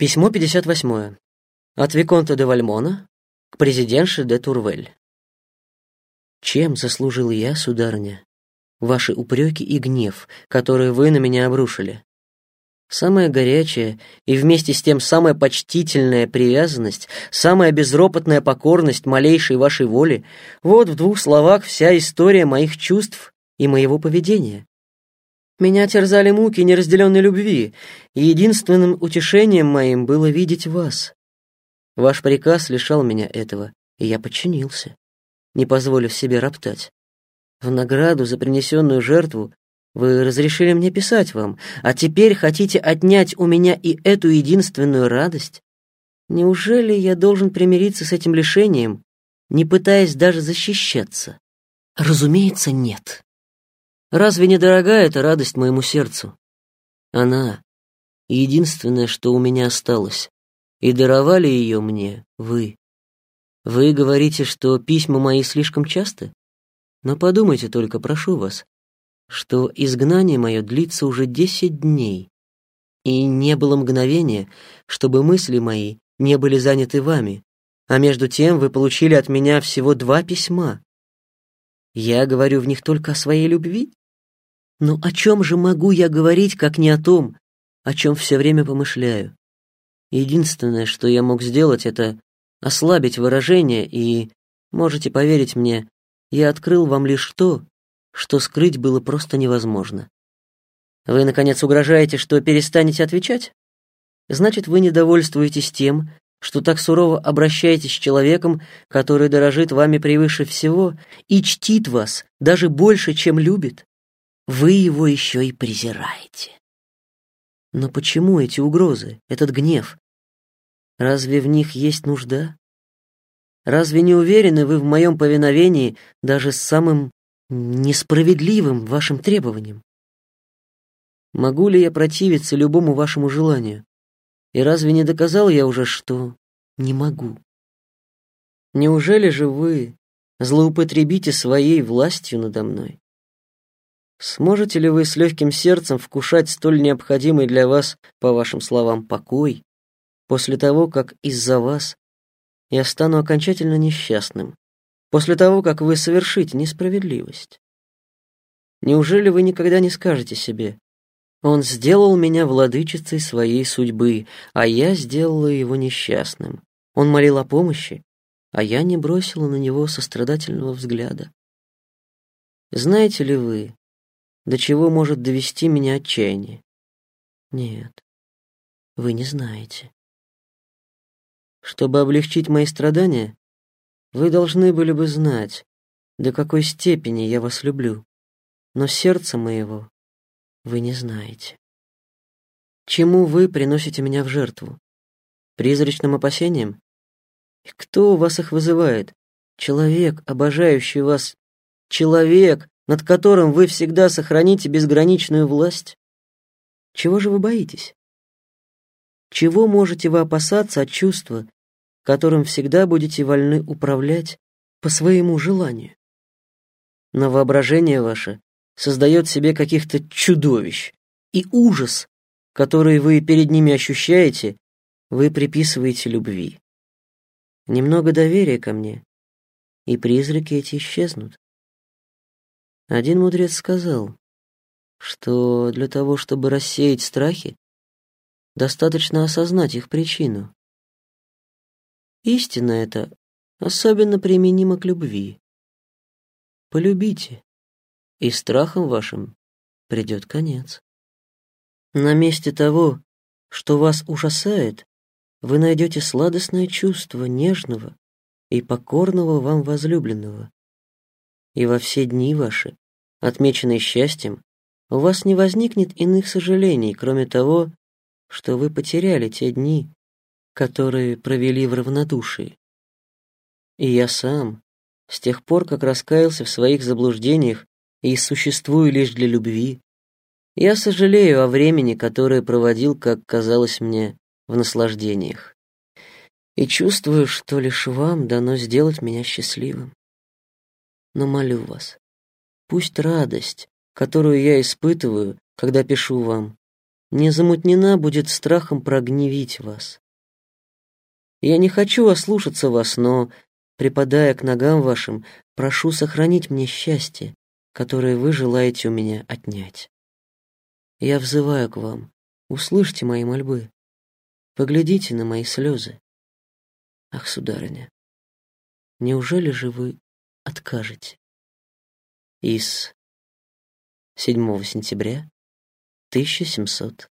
Письмо 58. От Виконта де Вальмона к президентше де Турвель. Чем заслужил я, сударыня, ваши упреки и гнев, которые вы на меня обрушили? Самая горячая и вместе с тем самая почтительная привязанность, самая безропотная покорность малейшей вашей воли — вот в двух словах вся история моих чувств и моего поведения. Меня терзали муки неразделенной любви, и единственным утешением моим было видеть вас. Ваш приказ лишал меня этого, и я подчинился, не позволив себе роптать. В награду за принесенную жертву вы разрешили мне писать вам, а теперь хотите отнять у меня и эту единственную радость? Неужели я должен примириться с этим лишением, не пытаясь даже защищаться? Разумеется, нет. Разве не дорога эта радость моему сердцу? Она — единственное, что у меня осталось, и даровали ее мне вы. Вы говорите, что письма мои слишком часто? Но подумайте только, прошу вас, что изгнание мое длится уже десять дней, и не было мгновения, чтобы мысли мои не были заняты вами, а между тем вы получили от меня всего два письма. Я говорю в них только о своей любви? Но о чем же могу я говорить, как не о том, о чем все время помышляю? Единственное, что я мог сделать, это ослабить выражение, и, можете поверить мне, я открыл вам лишь то, что скрыть было просто невозможно. Вы, наконец, угрожаете, что перестанете отвечать? Значит, вы недовольствуетесь тем, что так сурово обращаетесь с человеком, который дорожит вами превыше всего и чтит вас даже больше, чем любит вы его еще и презираете. Но почему эти угрозы, этот гнев? Разве в них есть нужда? Разве не уверены вы в моем повиновении даже с самым несправедливым вашим требованием? Могу ли я противиться любому вашему желанию? И разве не доказал я уже, что не могу? Неужели же вы злоупотребите своей властью надо мной? Сможете ли вы с легким сердцем вкушать столь необходимый для вас, по вашим словам, покой, после того, как из-за вас я стану окончательно несчастным, после того, как вы совершите несправедливость? Неужели вы никогда не скажете себе, «Он сделал меня владычицей своей судьбы, а я сделала его несчастным. Он молил о помощи, а я не бросила на него сострадательного взгляда». Знаете ли вы, до чего может довести меня отчаяние. Нет, вы не знаете. Чтобы облегчить мои страдания, вы должны были бы знать, до какой степени я вас люблю, но сердца моего вы не знаете. Чему вы приносите меня в жертву? Призрачным опасениям? И кто у вас их вызывает? Человек, обожающий вас. Человек, над которым вы всегда сохраните безграничную власть? Чего же вы боитесь? Чего можете вы опасаться от чувства, которым всегда будете вольны управлять по своему желанию? Но воображение ваше создает себе каких-то чудовищ, и ужас, который вы перед ними ощущаете, вы приписываете любви. Немного доверия ко мне, и призраки эти исчезнут. Один мудрец сказал, что для того, чтобы рассеять страхи, достаточно осознать их причину. Истина эта особенно применима к любви. Полюбите, и страхом вашим придет конец. На месте того, что вас ужасает, вы найдете сладостное чувство нежного и покорного вам возлюбленного, и во все дни ваши, отмеченные счастьем, у вас не возникнет иных сожалений, кроме того, что вы потеряли те дни, которые провели в равнодушии. И я сам, с тех пор, как раскаялся в своих заблуждениях и существую лишь для любви, я сожалею о времени, которое проводил, как казалось мне, в наслаждениях. И чувствую, что лишь вам дано сделать меня счастливым но молю вас, пусть радость, которую я испытываю, когда пишу вам, не замутнена будет страхом прогневить вас. Я не хочу ослушаться вас, но, припадая к ногам вашим, прошу сохранить мне счастье, которое вы желаете у меня отнять. Я взываю к вам, услышьте мои мольбы, поглядите на мои слезы. Ах, сударыня, неужели же вы откажете? Из 7 сентября 1700